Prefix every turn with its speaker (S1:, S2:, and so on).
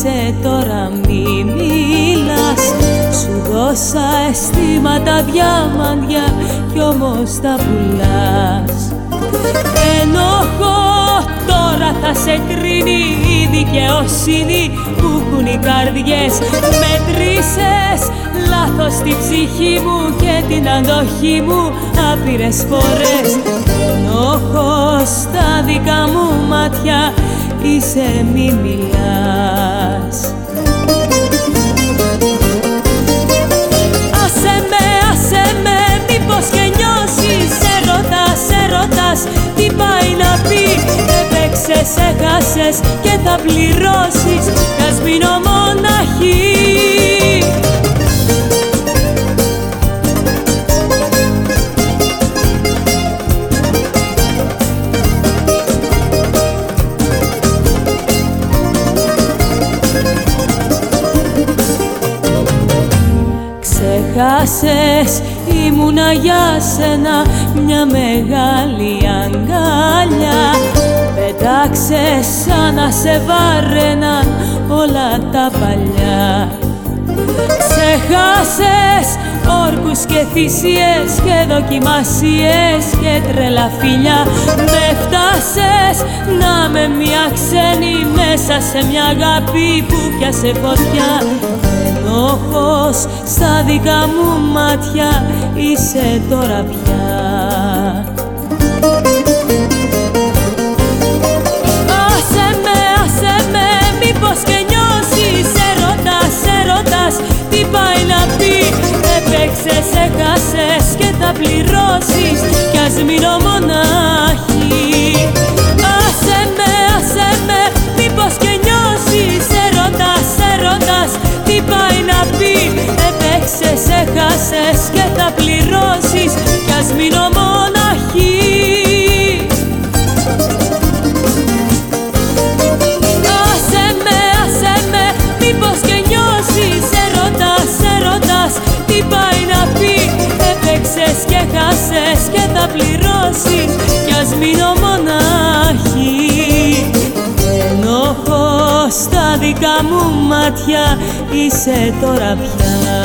S1: Σε τώρα μη μιλάς. Σου δώσα αισθήματα διαμαντιά Κι όμως τα πουλάς. Ενώχω τώρα θα σε κρίνει η δικαιοσύνη Που έχουν οι καρδιές. Μετρήσες λάθος στη ψυχή μου και την αντοχή μου άπειρες φορές. Ενώχω στα δικά μου μάτια είσαι μη μιλάς. Θα πληρώσεις Κι μείνω μοναχή. Ξεχάσες ήμουνα για σένα μια μεγάλη σαν να σε βάρεναν όλα τα παλιά. Ξεχάσες όρκους και θυσίες και δοκιμασίες και τρελά φιλιά. Με φτάσες να με μια ξένη μέσα σε μια αγάπη που πιάσε φωτιά. Ενόχος στα δικά μου μάτια είσαι τώρα πια και θα πληρώσεις Κι ας μείνω μοναχή Ενόχω στα δικά μου μάτια είσαι τώρα πια